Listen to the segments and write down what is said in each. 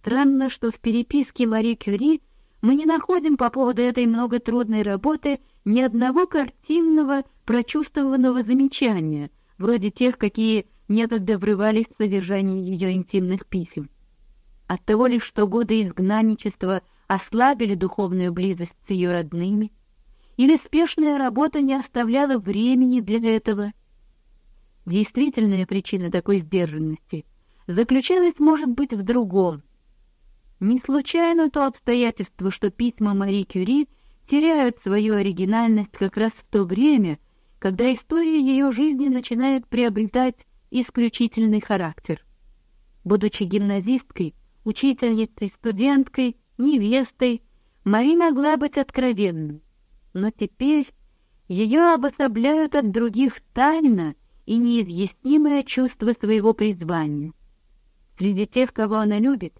Странно, что в переписке Мари Кюри мы не находим по поводу этой многотрудной работы ни одного картинного, прочувствованного замечания, вроде тех, какие некогда врывались в содержание ее интимных писем. От того лишь, что годы изгнанничества ослабили духовную близость с ее родными, или спешная работа не оставляла времени для этого. Действительная причина такой сдержанности заключалась, может быть, в другом. Не случайно то обстоятельство, что письма Мари Кюри теряют свою оригинальность как раз в то время, когда история ее жизни начинает приобретать исключительный характер. Будучи гимназисткой, учительницей, студенткой, невестой, Мари могла быть откровенной, но теперь ее обособляют от других тайна и неизъяснимое чувство своего призвания. Среди тех, кого она любит,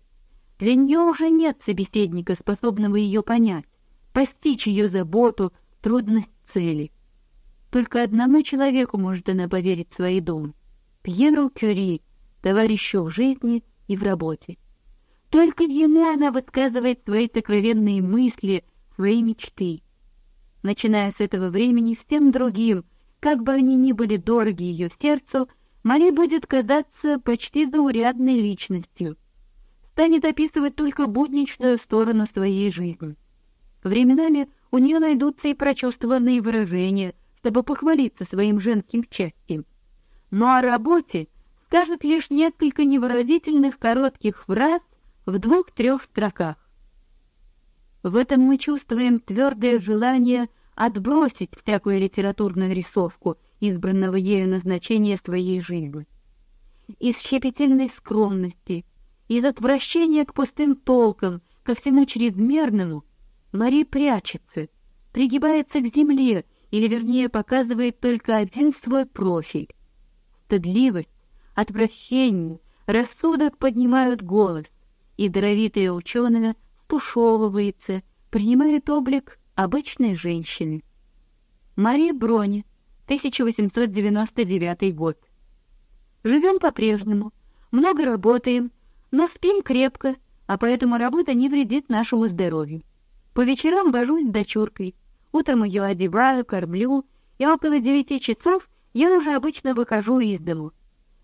для нее уже нет собеседника, способного ее понять, постичь ее заботу, трудность цели. Только одному человеку может она поверить свои думы — Пьеру Кюри, товарищу в жизни и в работе. Только ему она высказывает свои сокровенные мысли, свои мечты. Начиная с этого времени, всем другим, как бы они ни были дороги ее сердцу, Мари будет казаться почти заурядной личностью. Станет описывать только будничную сторону своей жизни. Временами у нее найдутся и прочувствованные выражения, чтобы похвалиться своим женским счастьем. Но о работе скажет лишь несколько невыразительных коротких фраз в двух-трех строках. В этом мы чувствуем твердое желание отбросить всякую литературную рисовку избранного ею назначения своей жизни. Из щепетильной скромности, из отвращения к пустым толкам, ко всему чрезмерному, Мари прячется, пригибается к земле, или вернее показывает только один свой профиль. Стыдливость, отвращение, рассудок поднимают голос, и даровитая ученая тушевывается, принимает облик обычной женщины. Мария Брони, 1899 год. Живем по-прежнему, много работаем, но спим крепко, а поэтому работа не вредит нашему здоровью. По вечерам вожусь с дочуркой, утром ее одеваю, кормлю, и около девяти часов я уже обычно выхожу из дому.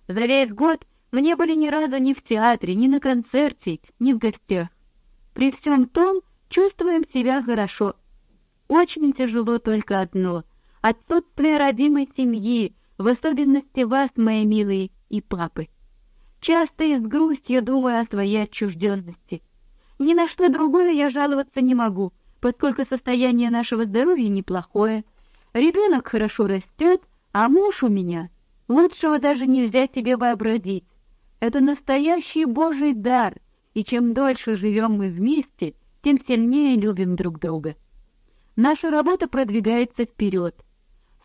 За весь год мне были ни разу ни в театре, ни на концерте, ни в гостях. При всем том чувствуем себя хорошо. Очень тяжело только одно — отсутствие родимой семьи, в особенности вас, мои милые, и папы. Часто и с грустью думаю о своей отчужденности. Ни на что другое я жаловаться не могу, поскольку состояние нашего здоровья неплохое. Ребенок хорошо растет, а муж у меня лучшего даже нельзя себе вообразить. Это настоящий Божий дар, и чем дольше живем мы вместе, тем сильнее любим друг друга. Наша работа продвигается вперед.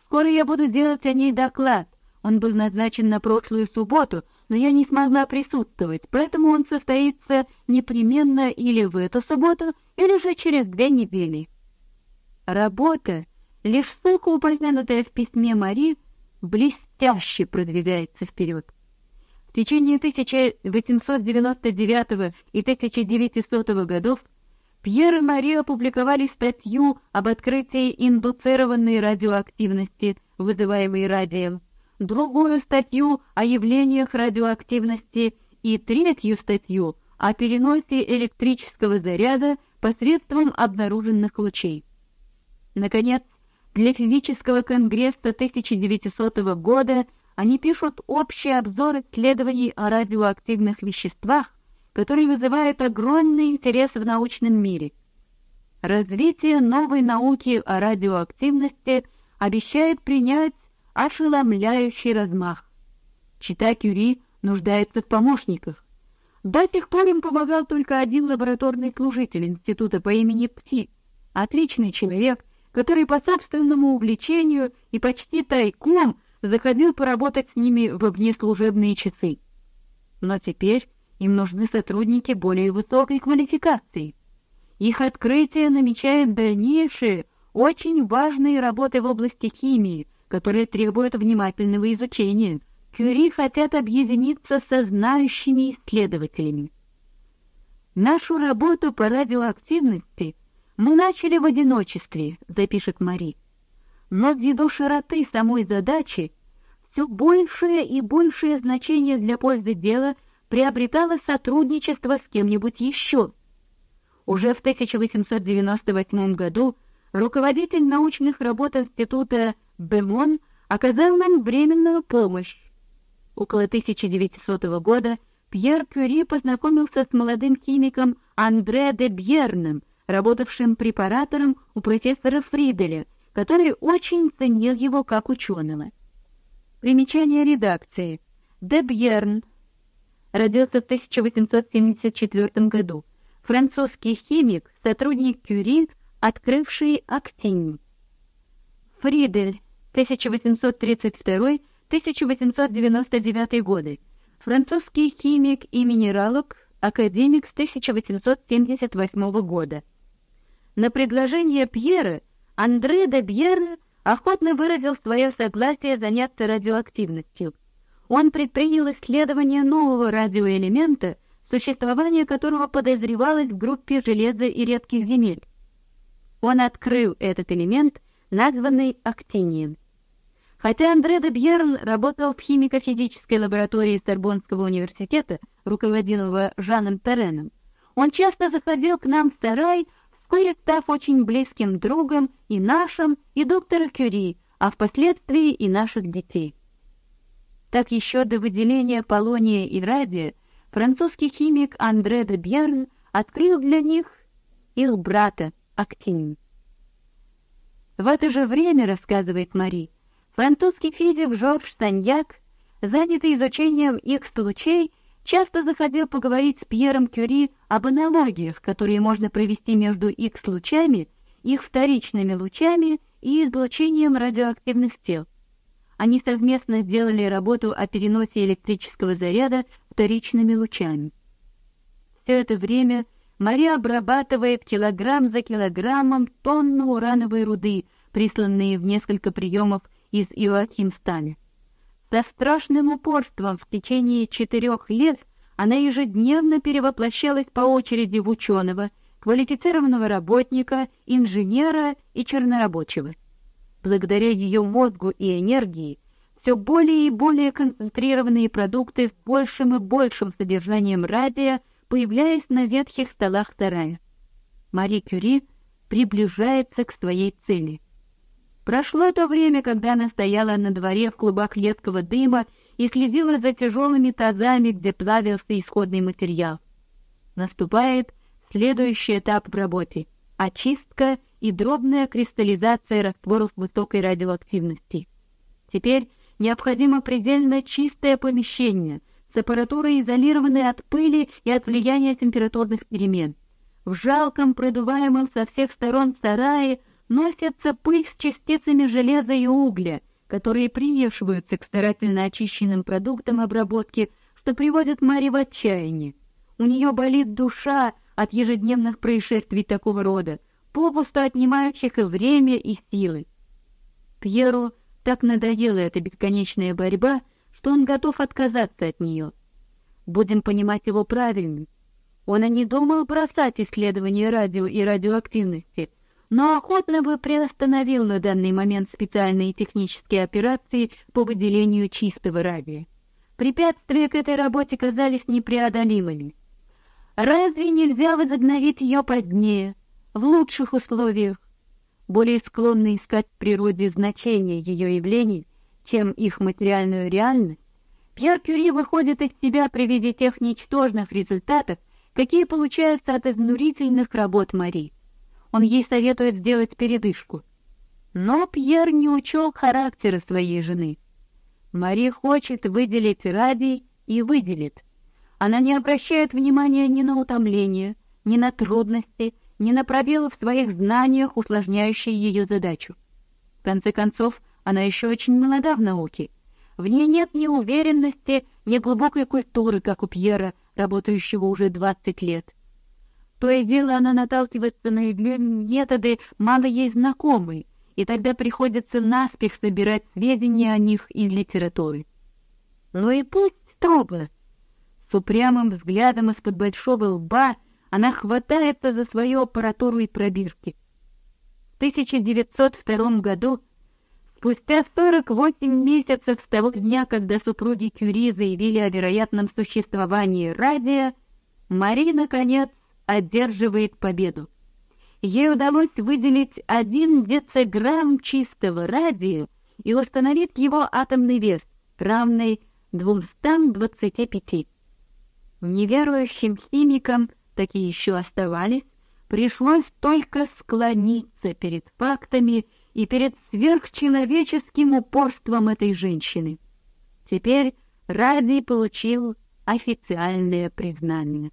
Скоро я буду делать о ней доклад. Он был назначен на прошлую субботу, но я не смогла присутствовать, поэтому он состоится непременно или в эту субботу, или же через две недели. Работа, лишь ссылка, упомянутая в письме Мари, блестяще продвигается вперед. В течение 1899 и 1900 годов Пьер и Мари опубликовали статью об открытии индуцированной радиоактивности, вызываемой радием, другую статью о явлениях радиоактивности и третью статью о переносе электрического заряда посредством обнаруженных лучей. Наконец, для физического конгресса 1900 года они пишут общий обзор исследований о радиоактивных веществах, который вызывает огромный интерес в научном мире. Развитие новой науки о радиоактивности обещает принять ошеломляющий размах. Чита Кюри нуждается в помощниках. До сих пор им помогал только один лабораторный служитель института по имени Пти, отличный человек, который по собственному увлечению и почти тайком заходил поработать с ними в внеслужебные часы. Но теперь им нужны сотрудники более высокой квалификации. Их открытие намечает дальнейшие, очень важные работы в области химии, которые требуют внимательного изучения. Кюри хотят объединиться со знающими исследователями. Нашу работу по радиоактивности мы начали в одиночестве, запишет Мари. Но ввиду широты самой задачи все большее и большее значение для пользы дела приобретало сотрудничество с кем-нибудь еще. Уже в 1898 году руководитель научных работ Института Бемон оказал нам временную помощь. Около 1900 года Пьер Кюри познакомился с молодым химиком Андре де Бьерном, работавшим препаратором у профессора Фриделя, который очень ценил его как ученого. Примечание редакции. Де Бьерн родился в 1874 году. Французский химик, сотрудник Кюри, открывший актин. Фридель, 1832-1899 годы. Французский химик и минералог, академик с 1878 года. На предложение Пьера Андре де Бьерн охотно выразил свое согласие заняться радиоактивностью. Он предпринял исследование нового радиоэлемента, существование которого подозревалось в группе железа и редких земель. Он открыл этот элемент, названный актинием. Хотя Андре де Бьерн работал в химико-физической лаборатории Сорбонского университета, руководимого Жаном Тереном, он часто заходил к нам в сарай, вскоре став очень близким другом и нашим, и доктора Кюри, а впоследствии и наших детей. Так еще до выделения полония и радия французский химик Андре де Бьерн открыл для них их брата Актин. В это же время, рассказывает Мари, французский физик Жорж Саньяк, занятый изучением Х-лучей, часто заходил поговорить с Пьером Кюри об аналогиях, которые можно провести между Х-лучами, их вторичными лучами и излучением радиоактивных тел. Они совместно сделали работу о переносе электрического заряда вторичными лучами. Все это время Мария обрабатывает килограмм за килограммом тонну урановой руды, присланные в несколько приемов из Иоахимсталя. Со страшным упорством в течение четырех лет она ежедневно перевоплощалась по очереди в ученого, квалифицированного работника, инженера и чернорабочего. Благодаря ее мозгу и энергии все более и более концентрированные продукты с большим и большим содержанием радия появляясь на ветхих столах сарая. Мари Кюри приближается к своей цели. Прошло то время, когда она стояла на дворе в клубах едкого дыма и следила за тяжелыми тазами, где плавился исходный материал. Наступает следующий этап в работе — очистка и дробная кристаллизация растворов высокой радиоактивности. Теперь необходимо предельно чистое помещение с аппаратурой, изолированной от пыли и от влияния температурных перемен. В жалком, продуваемом со всех сторон сарае носятся пыль с частицами железа и угля, которые примешиваются к старательно очищенным продуктам обработки, что приводит Мари в отчаяние. У нее болит душа от ежедневных происшествий такого рода, попусту отнимающих и время, и силы. Пьеру так надоела эта бесконечная борьба, что он готов отказаться от нее. Будем понимать его правильно. Он и не думал бросать исследования радио и радиоактивности, но охотно бы приостановил на данный момент специальные технические операции по выделению чистого радия. Препятствия к этой работе казались непреодолимыми. Разве нельзя возобновить ее позднее, в лучших условиях, более склонны искать в природе значение ее явлений, чем их материальную реальность? Пьер Кюри выходит из себя при виде тех ничтожных результатов, какие получаются от изнурительных работ Мари. Он ей советует сделать передышку. Но Пьер не учел характера своей жены. Мари хочет выделить ради и выделит. Она не обращает внимания ни на утомление, ни на трудности, ни на пробелы в своих знаниях, усложняющие ее задачу. В конце концов, она еще очень молода в науке. В ней нет ни уверенности, ни глубокой культуры, как у Пьера, работающего уже двадцать лет. То и дело она наталкивается на методы, мало ей знакомые, и тогда приходится наспех собирать сведения о них из литературы. Ну и пусть строго. С упрямым взглядом из-под большого лба она хватается за свою аппаратуру и пробирки. В 1902 году, спустя 48 месяцев с того дня, когда супруги Кюри заявили о вероятном существовании радия, Мари, наконец, одерживает победу. Ей удалось выделить один дециграмм чистого радия и установить его атомный вес, равный 225. Неверующим химикам такие еще оставались, пришлось только склониться перед фактами и перед сверхчеловеческим упорством этой женщины. Теперь Ради получил официальное признание.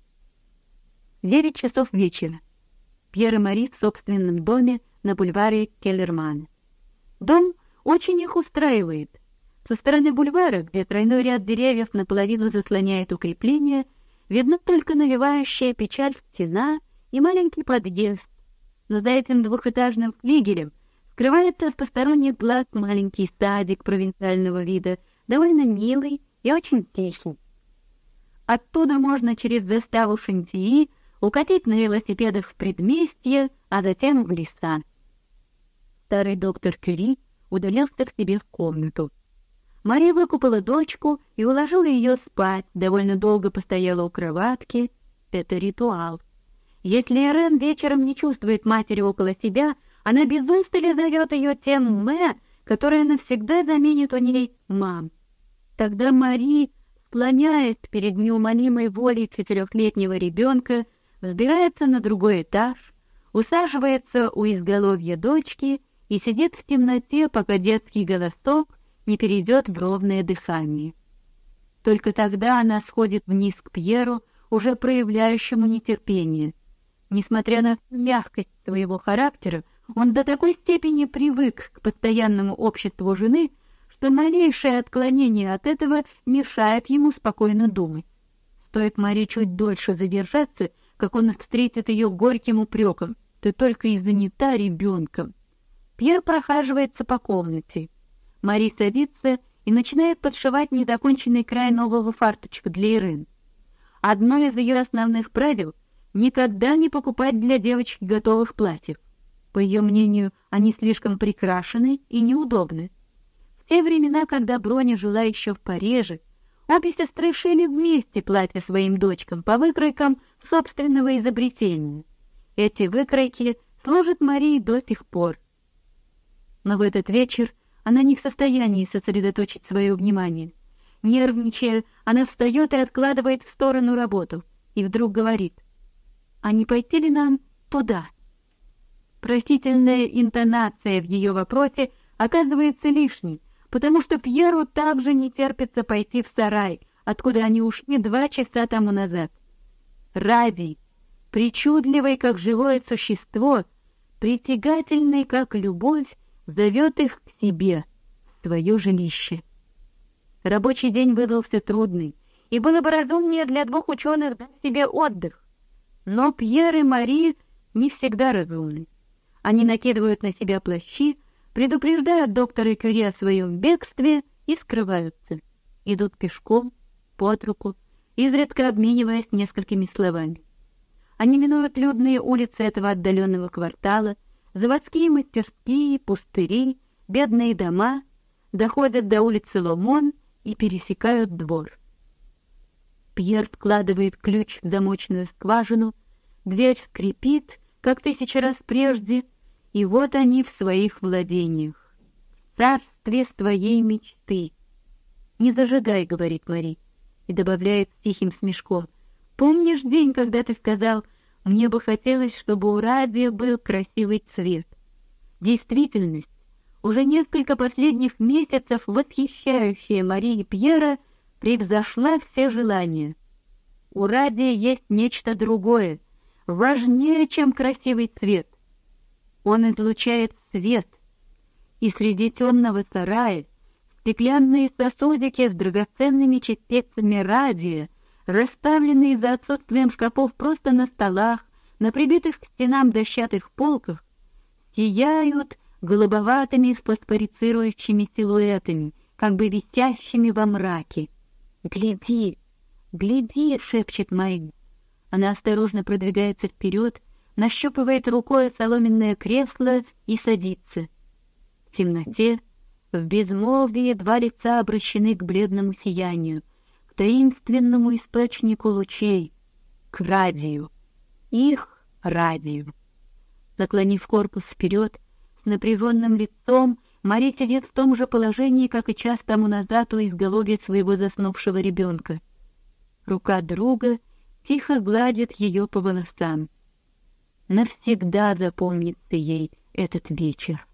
Девять часов вечера. Пьер и Мари в собственном доме на бульваре Келлерман. Дом очень их устраивает. Со стороны бульвара, где тройной ряд деревьев наполовину заслоняет укрепление, видно только навевающая печаль стена и маленький подъезд. Но за этим двухэтажным флигелем скрывается от посторонних глаз маленький садик провинциального вида, довольно милый и очень тихий. Оттуда можно через заставу Шантии укатить на велосипедах в предместье, а затем в леса. Старый доктор Кюри удалился к себе в комнату. Мария выкупала дочку и уложила ее спать, довольно долго постояла у кроватки. Это ритуал. Если Ирен вечером не чувствует матери около себя, она без устали зовет ее тем «мэ», которая навсегда заменит у ней «мам». Тогда Мари склоняет перед неумолимой волей четырехлетнего ребенка, взбирается на другой этаж, усаживается у изголовья дочки и сидит в темноте, пока детский голосок не перейдет в ровное дыхание. Только тогда она сходит вниз к Пьеру, уже проявляющему нетерпение. Несмотря на мягкость своего характера, он до такой степени привык к постоянному обществу жены, что малейшее отклонение от этого мешает ему спокойно думать. Стоит Маре чуть дольше задержаться, как он встретит ее горьким упреком: "Ты только и занята ребенком". Пьер прохаживается по комнате. Мари садится и начинает подшивать недоконченный край нового фарточка для Ирен. Одно из ее основных правил — никогда не покупать для девочки готовых платьев. По ее мнению, они слишком прикрашены и неудобны. В те времена, когда Броня жила еще в Париже, обе сестры шили вместе платья своим дочкам по выкройкам собственного изобретения. Эти выкройки служат Марии до сих пор. Но в этот вечер она не в состоянии сосредоточить свое внимание. Нервничая, она встает и откладывает в сторону работу, и вдруг говорит: "А не пойти ли нам туда?" Просительная интонация в ее вопросе оказывается лишней, потому что Пьеру также не терпится пойти в сарай, откуда они ушли два часа тому назад. Ради, причудливый как живое существо, притягательный как любовь, зовет их к себе, в свое жилище. Рабочий день выдался трудный, и было бы разумнее для двух ученых дать себе отдых. Но Пьер и Мари не всегда разумны. Они накидывают на себя плащи, предупреждают доктора Кюри о своем бегстве и скрываются. Идут пешком, под руку, изредка обмениваясь несколькими словами. Они минуют людные улицы этого отдаленного квартала, заводские мастерские, пустыри, бедные дома, доходят до улицы Ломон и пересекают двор. Пьер вкладывает ключ в замочную скважину, дверь скрипит, как тысячу раз прежде, и вот они в своих владениях. Царстве твоей мечты. Не зажигай, говорит Мари, и добавляет с тихим смешком: Помнишь день, когда ты сказал, мне бы хотелось, чтобы у радио был красивый цвет? Действительность, уже несколько последних месяцев восхищающая Марии Пьера, превзошла все желания. У радио есть нечто другое, важнее, чем красивый цвет. Он излучает свет, и среди темного сарая стеклянные сосудики с драгоценными частицами радия расставленные за отсутствием шкафов просто на столах, на прибитых к стенам дощатых полках, сияют голубоватыми фосфорицирующими силуэтами, как бы висящими во мраке. «Гляди, гляди!» — шепчет Майк. Она осторожно продвигается вперед, нащупывает рукой соломенное кресло и садится. В темноте, в безмолвии два лица обращены к бледному сиянию, к таинственному источнику лучей, к радию, их радию. Наклонив корпус вперед, напряженным лицом, Мария сидит в том же положении, как и час тому назад у изголовья своего заснувшего ребенка. Рука друга тихо гладит ее по волосам. Навсегда запомнится ей этот вечер.